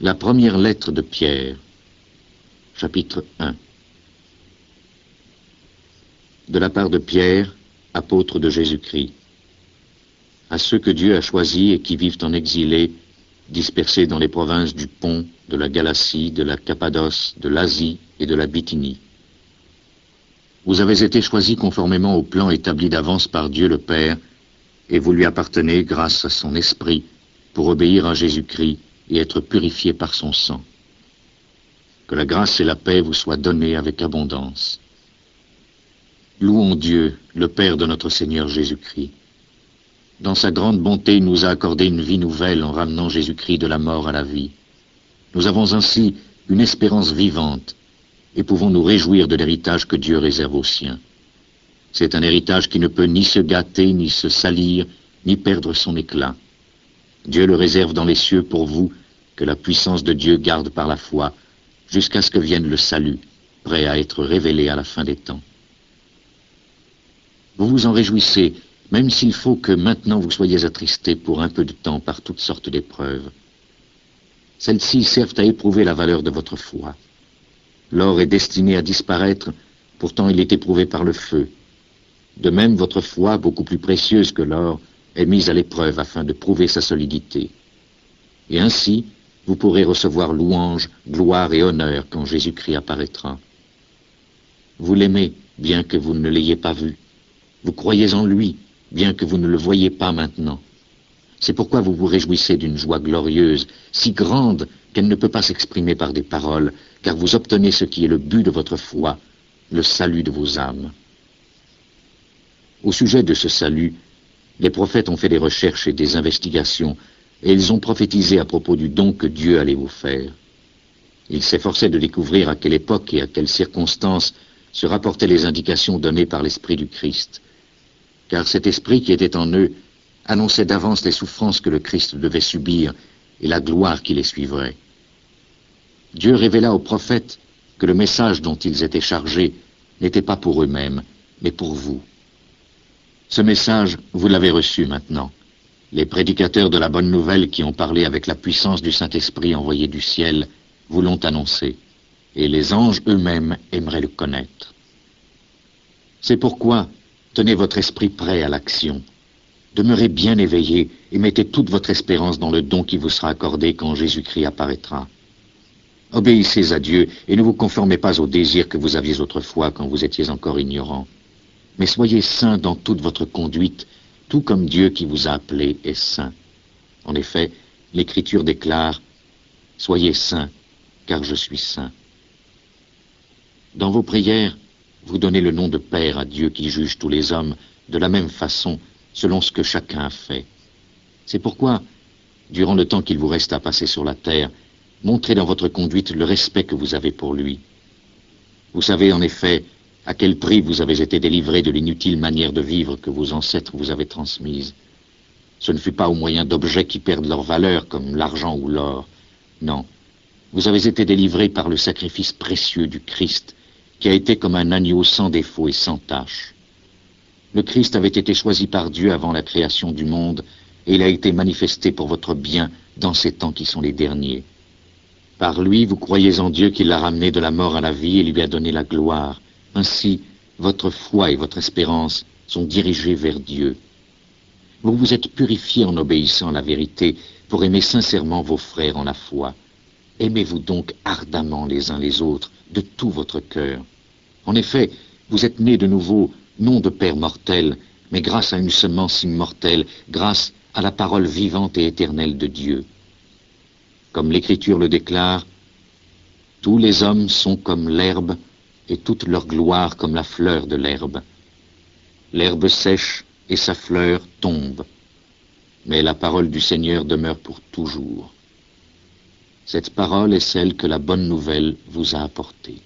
La première lettre de Pierre, chapitre 1. De la part de Pierre, apôtre de Jésus-Christ, à ceux que Dieu a choisis et qui vivent en exilé, dispersés dans les provinces du Pont, de la Galatie, de la Cappadoce, de l'Asie et de la Bithynie. Vous avez été choisis conformément au plan établi d'avance par Dieu le Père, et vous lui appartenez grâce à son esprit pour obéir à Jésus-Christ et être purifiés par son sang. Que la grâce et la paix vous soient données avec abondance. Louons Dieu, le Père de notre Seigneur Jésus-Christ. Dans sa grande bonté, il nous a accordé une vie nouvelle en ramenant Jésus-Christ de la mort à la vie. Nous avons ainsi une espérance vivante et pouvons nous réjouir de l'héritage que Dieu réserve aux siens. C'est un héritage qui ne peut ni se gâter, ni se salir, ni perdre son éclat. Dieu le réserve dans les cieux pour vous, que la puissance de Dieu garde par la foi, jusqu'à ce que vienne le salut, prêt à être révélé à la fin des temps. Vous vous en réjouissez, même s'il faut que maintenant vous soyez attristés pour un peu de temps par toutes sortes d'épreuves. Celles-ci servent à éprouver la valeur de votre foi. L'or est destiné à disparaître, pourtant il est éprouvé par le feu. De même, votre foi, beaucoup plus précieuse que l'or, est mise à l'épreuve afin de prouver sa solidité. Et ainsi, vous pourrez recevoir louange, gloire et honneur quand Jésus-Christ apparaîtra. Vous l'aimez, bien que vous ne l'ayez pas vu. Vous croyez en lui, bien que vous ne le voyez pas maintenant. C'est pourquoi vous vous réjouissez d'une joie glorieuse, si grande qu'elle ne peut pas s'exprimer par des paroles, car vous obtenez ce qui est le but de votre foi, le salut de vos âmes. Au sujet de ce salut, les prophètes ont fait des recherches et des investigations, et ils ont prophétisé à propos du don que Dieu allait vous faire. Ils s'efforçaient de découvrir à quelle époque et à quelles circonstances se rapportaient les indications données par l'Esprit du Christ, car cet Esprit qui était en eux annonçait d'avance les souffrances que le Christ devait subir et la gloire qui les suivrait. Dieu révéla aux prophètes que le message dont ils étaient chargés n'était pas pour eux-mêmes, mais pour vous. Ce message, vous l'avez reçu maintenant. Les prédicateurs de la bonne nouvelle qui ont parlé avec la puissance du Saint-Esprit envoyé du ciel vous l'ont annoncé, et les anges eux-mêmes aimeraient le connaître. C'est pourquoi tenez votre esprit prêt à l'action. Demeurez bien éveillé et mettez toute votre espérance dans le don qui vous sera accordé quand Jésus-Christ apparaîtra. Obéissez à Dieu et ne vous conformez pas aux désirs que vous aviez autrefois quand vous étiez encore ignorant. Mais soyez saints dans toute votre conduite, tout comme Dieu qui vous a appelé est saint. En effet, l'Écriture déclare, Soyez saints, car je suis saint. Dans vos prières, vous donnez le nom de Père à Dieu qui juge tous les hommes de la même façon, selon ce que chacun a fait. C'est pourquoi, durant le temps qu'il vous reste à passer sur la terre, montrez dans votre conduite le respect que vous avez pour lui. Vous savez en effet à quel prix vous avez été délivré de l'inutile manière de vivre que vos ancêtres vous avaient transmise? Ce ne fut pas au moyen d'objets qui perdent leur valeur, comme l'argent ou l'or. Non. Vous avez été délivré par le sacrifice précieux du Christ, qui a été comme un agneau sans défaut et sans tache. Le Christ avait été choisi par Dieu avant la création du monde, et il a été manifesté pour votre bien dans ces temps qui sont les derniers. Par lui, vous croyez en Dieu qui l'a ramené de la mort à la vie et lui a donné la gloire. Ainsi, votre foi et votre espérance sont dirigées vers Dieu. Vous vous êtes purifiés en obéissant à la vérité pour aimer sincèrement vos frères en la foi. Aimez-vous donc ardemment les uns les autres de tout votre cœur. En effet, vous êtes nés de nouveau, non de père mortel, mais grâce à une semence immortelle, grâce à la parole vivante et éternelle de Dieu. Comme l'Écriture le déclare, tous les hommes sont comme l'herbe et toute leur gloire comme la fleur de l'herbe. L'herbe sèche et sa fleur tombe, mais la parole du Seigneur demeure pour toujours. Cette parole est celle que la bonne nouvelle vous a apportée.